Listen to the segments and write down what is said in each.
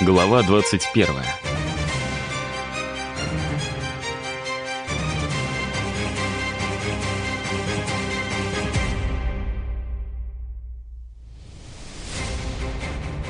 Глава 21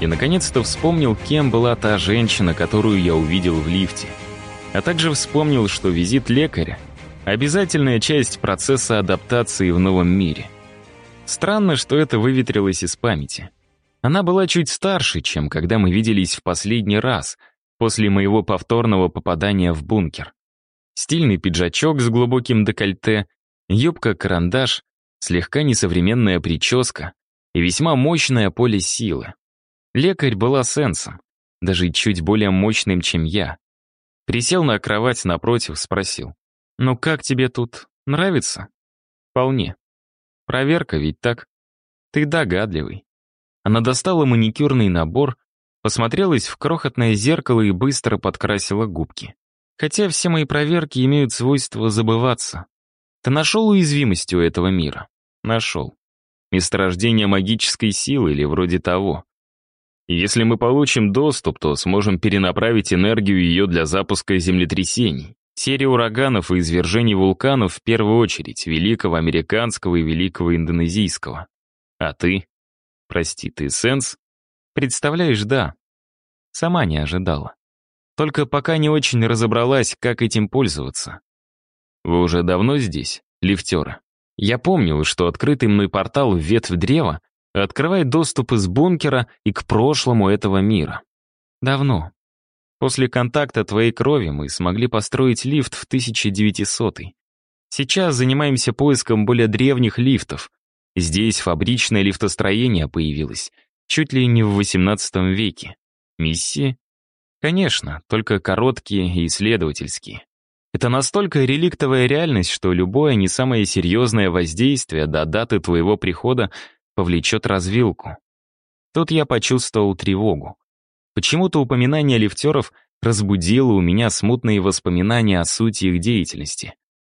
И наконец-то вспомнил, кем была та женщина, которую я увидел в лифте. А также вспомнил, что визит лекаря — обязательная часть процесса адаптации в новом мире. Странно, что это выветрилось из памяти. Она была чуть старше, чем когда мы виделись в последний раз, после моего повторного попадания в бункер. Стильный пиджачок с глубоким декольте, юбка-карандаш, слегка несовременная прическа и весьма мощное поле силы. Лекарь была сенсом, даже чуть более мощным, чем я. Присел на кровать напротив, спросил. «Ну как тебе тут? Нравится?» «Вполне. Проверка ведь так?» «Ты догадливый». Она достала маникюрный набор, посмотрелась в крохотное зеркало и быстро подкрасила губки. Хотя все мои проверки имеют свойство забываться. Ты нашел уязвимость у этого мира? Нашел. Месторождение магической силы или вроде того. Если мы получим доступ, то сможем перенаправить энергию ее для запуска землетрясений, серии ураганов и извержений вулканов в первую очередь, великого американского и великого индонезийского. А ты? Прости, ты сенс? Представляешь, да. Сама не ожидала. Только пока не очень разобралась, как этим пользоваться. Вы уже давно здесь, лифтеры? Я помнил, что открытый мной портал в ветвь древа открывает доступ из бункера и к прошлому этого мира. Давно. После контакта твоей крови мы смогли построить лифт в 1900 -й. Сейчас занимаемся поиском более древних лифтов. Здесь фабричное лифтостроение появилось, чуть ли не в 18 веке. Миссии? Конечно, только короткие и исследовательские. Это настолько реликтовая реальность, что любое не самое серьезное воздействие до даты твоего прихода повлечет развилку. Тут я почувствовал тревогу. Почему-то упоминание лифтеров разбудило у меня смутные воспоминания о сути их деятельности.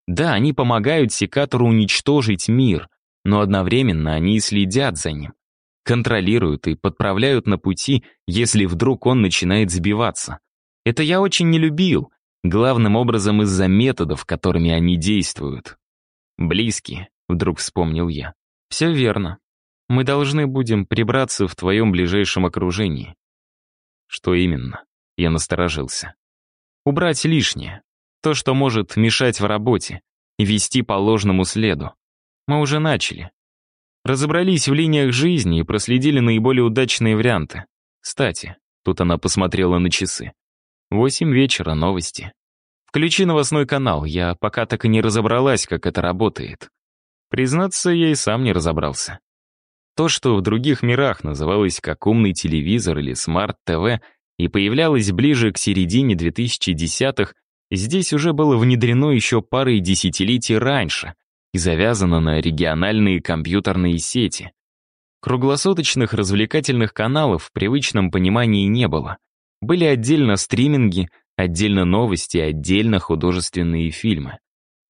Да, они помогают секатору уничтожить мир, но одновременно они и следят за ним. Контролируют и подправляют на пути, если вдруг он начинает сбиваться. Это я очень не любил, главным образом из-за методов, которыми они действуют. «Близкие», — вдруг вспомнил я. «Все верно. Мы должны будем прибраться в твоем ближайшем окружении». «Что именно?» Я насторожился. «Убрать лишнее. То, что может мешать в работе и вести по ложному следу. Мы уже начали. Разобрались в линиях жизни и проследили наиболее удачные варианты. Кстати, тут она посмотрела на часы. Восемь вечера, новости. Включи новостной канал, я пока так и не разобралась, как это работает. Признаться, я и сам не разобрался. То, что в других мирах называлось как умный телевизор или Smart TV и появлялось ближе к середине 2010-х, здесь уже было внедрено еще парой десятилетий раньше и завязано на региональные компьютерные сети. Круглосуточных развлекательных каналов в привычном понимании не было. Были отдельно стриминги, отдельно новости, отдельно художественные фильмы.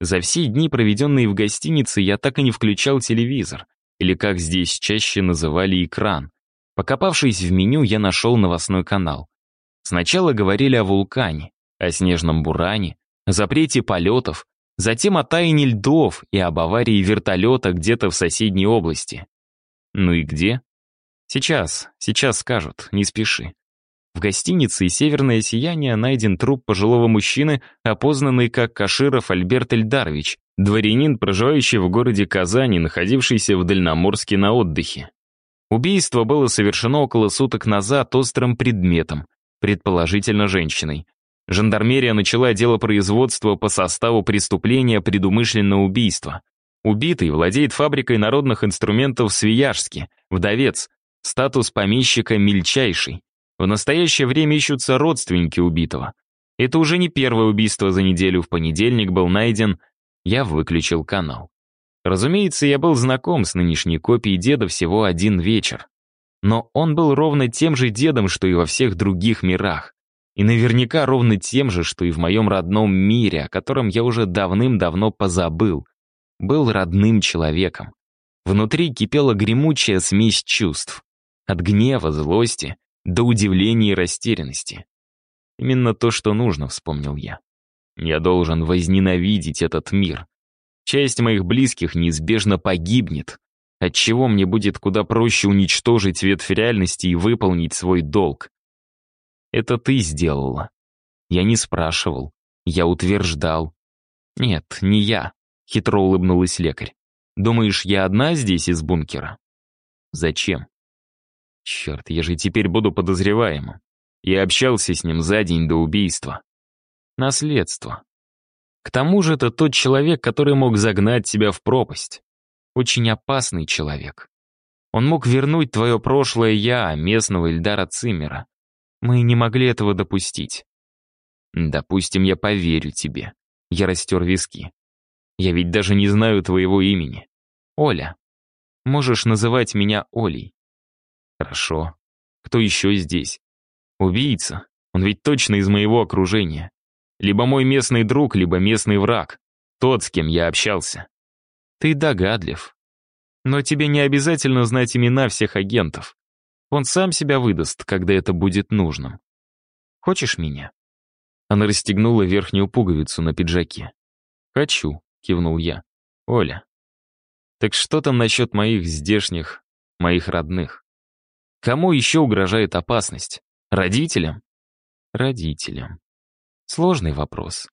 За все дни, проведенные в гостинице, я так и не включал телевизор или как здесь чаще называли экран. Покопавшись в меню, я нашел новостной канал. Сначала говорили о вулкане, о снежном буране, о запрете полетов, затем о таянии льдов и об аварии вертолета где-то в соседней области. Ну и где? Сейчас, сейчас скажут, не спеши. В гостинице «Северное сияние» найден труп пожилого мужчины, опознанный как Каширов Альберт Эльдарович, дворянин, проживающий в городе Казани, находившийся в Дальноморске на отдыхе. Убийство было совершено около суток назад острым предметом, предположительно женщиной. Жандармерия начала дело производства по составу преступления предумышленного убийства. Убитый владеет фабрикой народных инструментов в Свияжске, вдовец, статус помещика мельчайший. В настоящее время ищутся родственники убитого. Это уже не первое убийство за неделю. В понедельник был найден... Я выключил канал. Разумеется, я был знаком с нынешней копией деда всего один вечер. Но он был ровно тем же дедом, что и во всех других мирах. И наверняка ровно тем же, что и в моем родном мире, о котором я уже давным-давно позабыл. Был родным человеком. Внутри кипела гремучая смесь чувств. От гнева, злости до удивления и растерянности. Именно то, что нужно, вспомнил я. Я должен возненавидеть этот мир. Часть моих близких неизбежно погибнет, отчего мне будет куда проще уничтожить ветвь реальности и выполнить свой долг. Это ты сделала. Я не спрашивал, я утверждал. Нет, не я, хитро улыбнулась лекарь. Думаешь, я одна здесь из бункера? Зачем? Черт, я же теперь буду подозреваемым. Я общался с ним за день до убийства. Наследство. К тому же это тот человек, который мог загнать тебя в пропасть. Очень опасный человек. Он мог вернуть твое прошлое «я», местного Ильдара Циммера. Мы не могли этого допустить. Допустим, я поверю тебе. Я растер виски. Я ведь даже не знаю твоего имени. Оля. Можешь называть меня Олей. Хорошо. Кто еще здесь? Убийца. Он ведь точно из моего окружения. Либо мой местный друг, либо местный враг. Тот, с кем я общался. Ты догадлив. Но тебе не обязательно знать имена всех агентов. Он сам себя выдаст, когда это будет нужным. Хочешь меня?» Она расстегнула верхнюю пуговицу на пиджаке. «Хочу», — кивнул я. «Оля, так что там насчет моих здешних, моих родных? Кому еще угрожает опасность? Родителям?» «Родителям. Сложный вопрос.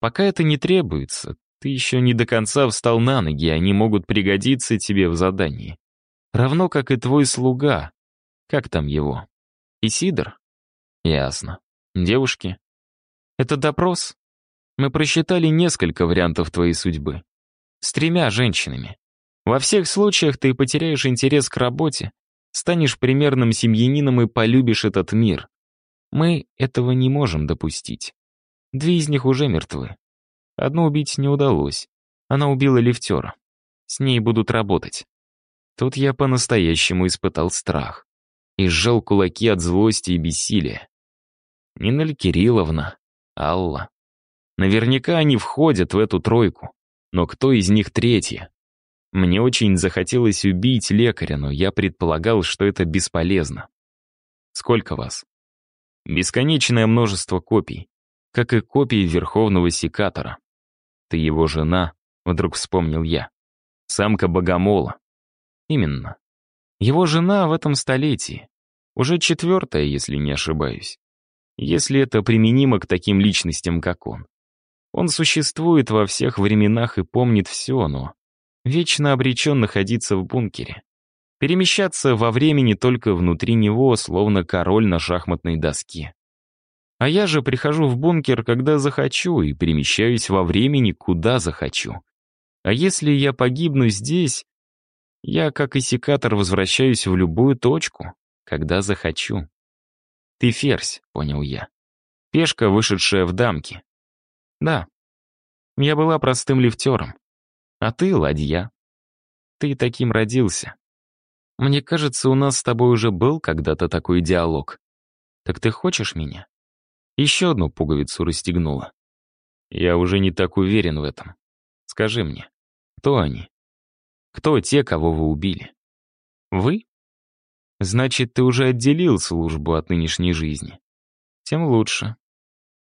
Пока это не требуется, ты еще не до конца встал на ноги, они могут пригодиться тебе в задании. Равно как и твой слуга. Как там его? Исидор? Ясно. Девушки? Это допрос? Мы просчитали несколько вариантов твоей судьбы. С тремя женщинами. Во всех случаях ты потеряешь интерес к работе, станешь примерным семьянином и полюбишь этот мир. Мы этого не можем допустить. Две из них уже мертвы. Одну убить не удалось. Она убила лифтера. С ней будут работать. Тут я по-настоящему испытал страх. И сжал кулаки от злости и бессилия. Нина Кирилловна, Алла. Наверняка они входят в эту тройку. Но кто из них третья? Мне очень захотелось убить лекаря, но я предполагал, что это бесполезно. Сколько вас? Бесконечное множество копий как и копии Верховного Секатора. Ты его жена, вдруг вспомнил я. Самка Богомола. Именно. Его жена в этом столетии. Уже четвертая, если не ошибаюсь. Если это применимо к таким личностям, как он. Он существует во всех временах и помнит все, но вечно обречен находиться в бункере. Перемещаться во времени только внутри него, словно король на шахматной доске. А я же прихожу в бункер, когда захочу, и перемещаюсь во времени, куда захочу. А если я погибну здесь, я, как и секатор, возвращаюсь в любую точку, когда захочу. Ты ферзь, понял я. Пешка, вышедшая в дамки. Да, я была простым лифтером. А ты — ладья. Ты таким родился. Мне кажется, у нас с тобой уже был когда-то такой диалог. Так ты хочешь меня? Еще одну пуговицу расстегнула. Я уже не так уверен в этом. Скажи мне, кто они? Кто те, кого вы убили? Вы? Значит, ты уже отделил службу от нынешней жизни. Тем лучше.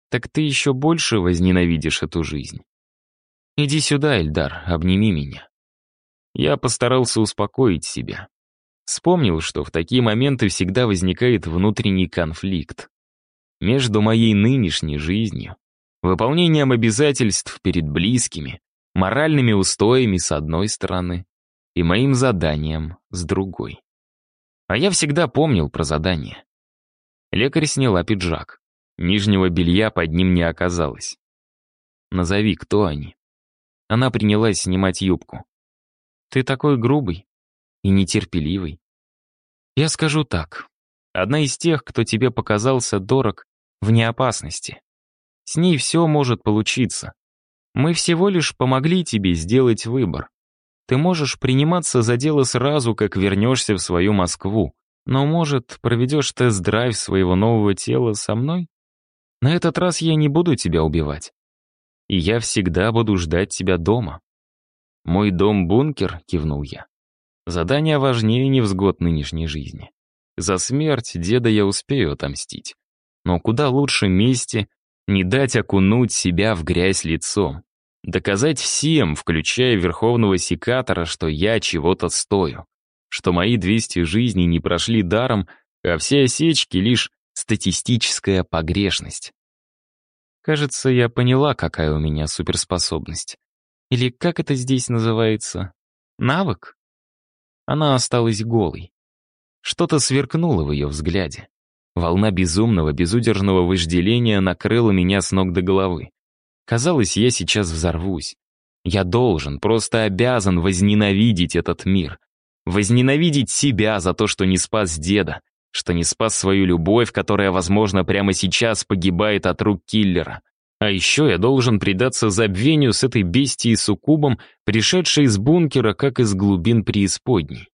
Так ты еще больше возненавидишь эту жизнь. Иди сюда, Эльдар, обними меня. Я постарался успокоить себя. Вспомнил, что в такие моменты всегда возникает внутренний конфликт между моей нынешней жизнью, выполнением обязательств перед близкими, моральными устоями с одной стороны и моим заданием с другой. А я всегда помнил про задание. Лекарь сняла пиджак. Нижнего белья под ним не оказалось. «Назови, кто они?» Она принялась снимать юбку. «Ты такой грубый и нетерпеливый. Я скажу так. Одна из тех, кто тебе показался дорог вне опасности. С ней все может получиться. Мы всего лишь помогли тебе сделать выбор. Ты можешь приниматься за дело сразу, как вернешься в свою Москву. Но, может, проведешь тест-драйв своего нового тела со мной? На этот раз я не буду тебя убивать. И я всегда буду ждать тебя дома. Мой дом-бункер, кивнул я. Задание важнее невзгод нынешней жизни. За смерть деда я успею отомстить. Но куда лучше мести не дать окунуть себя в грязь лицом. Доказать всем, включая верховного секатора, что я чего-то стою. Что мои 200 жизней не прошли даром, а все осечки — лишь статистическая погрешность. Кажется, я поняла, какая у меня суперспособность. Или как это здесь называется? Навык? Она осталась голой. Что-то сверкнуло в ее взгляде. Волна безумного, безудержного вожделения накрыла меня с ног до головы. Казалось, я сейчас взорвусь. Я должен, просто обязан возненавидеть этот мир. Возненавидеть себя за то, что не спас деда, что не спас свою любовь, которая, возможно, прямо сейчас погибает от рук киллера. А еще я должен предаться забвению с этой бестией суккубом, пришедшей из бункера, как из глубин преисподней.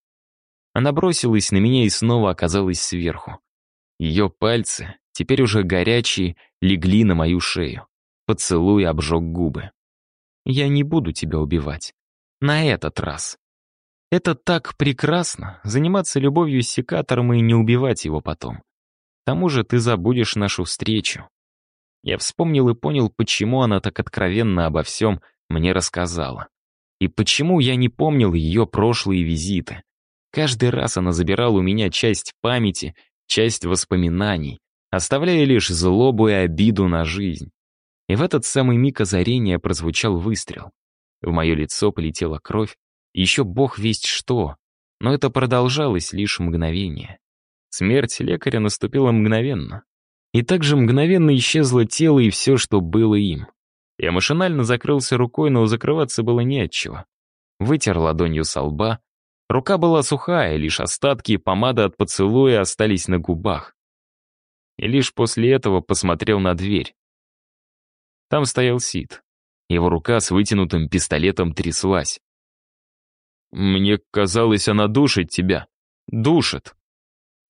Она бросилась на меня и снова оказалась сверху. Ее пальцы, теперь уже горячие, легли на мою шею. Поцелуй обжег губы. «Я не буду тебя убивать. На этот раз. Это так прекрасно, заниматься любовью с секатором и не убивать его потом. К тому же ты забудешь нашу встречу». Я вспомнил и понял, почему она так откровенно обо всем мне рассказала. И почему я не помнил ее прошлые визиты. Каждый раз она забирала у меня часть памяти часть воспоминаний, оставляя лишь злобу и обиду на жизнь. И в этот самый миг озарения прозвучал выстрел. В мое лицо полетела кровь, еще бог весть что, но это продолжалось лишь мгновение. Смерть лекаря наступила мгновенно. И также мгновенно исчезло тело и все, что было им. Я машинально закрылся рукой, но закрываться было не от. Вытер ладонью со лба, Рука была сухая, лишь остатки помады от поцелуя остались на губах. И лишь после этого посмотрел на дверь. Там стоял Сид. Его рука с вытянутым пистолетом тряслась. «Мне казалось, она душит тебя. Душит».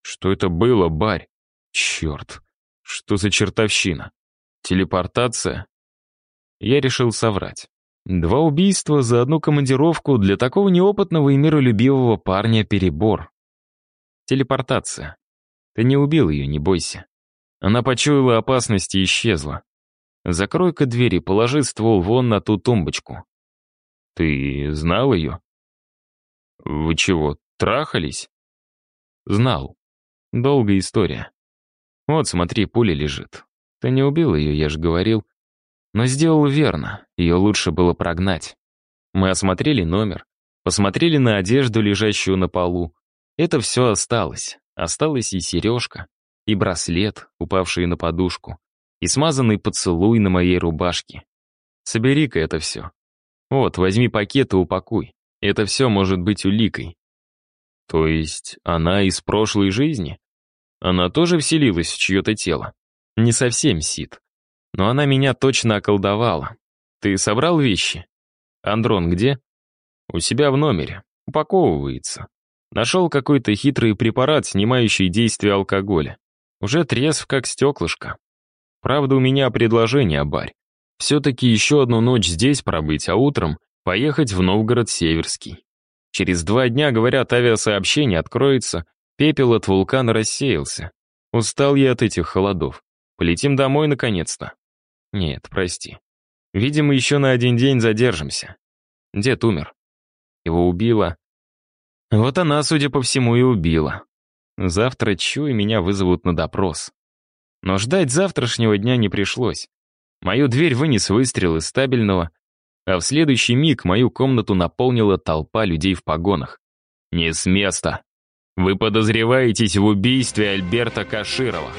«Что это было, барь? Черт, что за чертовщина? Телепортация?» Я решил соврать. Два убийства за одну командировку для такого неопытного и миролюбивого парня перебор. Телепортация. Ты не убил ее, не бойся. Она почуяла опасность и исчезла. Закрой-ка дверь и положи ствол вон на ту тумбочку. Ты знал ее? Вы чего, трахались? Знал. Долгая история. Вот, смотри, пуля лежит. Ты не убил ее, я же говорил. Но сделал верно, ее лучше было прогнать. Мы осмотрели номер, посмотрели на одежду, лежащую на полу. Это все осталось. Осталась и сережка, и браслет, упавший на подушку, и смазанный поцелуй на моей рубашке. Собери-ка это все. Вот, возьми пакет и упакуй. Это все может быть уликой. То есть она из прошлой жизни? Она тоже вселилась в чье-то тело? Не совсем Сид. Но она меня точно околдовала. Ты собрал вещи? Андрон где? У себя в номере. Упаковывается. Нашел какой-то хитрый препарат, снимающий действие алкоголя. Уже трезв, как стеклышко. Правда, у меня предложение, Барь. Все-таки еще одну ночь здесь пробыть, а утром поехать в Новгород-Северский. Через два дня, говорят, авиасообщение откроется, пепел от вулкана рассеялся. Устал я от этих холодов. Полетим домой наконец-то. Нет, прости. Видимо, еще на один день задержимся. Дед умер. Его убило. Вот она, судя по всему, и убила. Завтра Чу и меня вызовут на допрос. Но ждать завтрашнего дня не пришлось. Мою дверь вынес выстрел из стабильного, а в следующий миг мою комнату наполнила толпа людей в погонах. «Не с места! Вы подозреваетесь в убийстве Альберта Каширова!»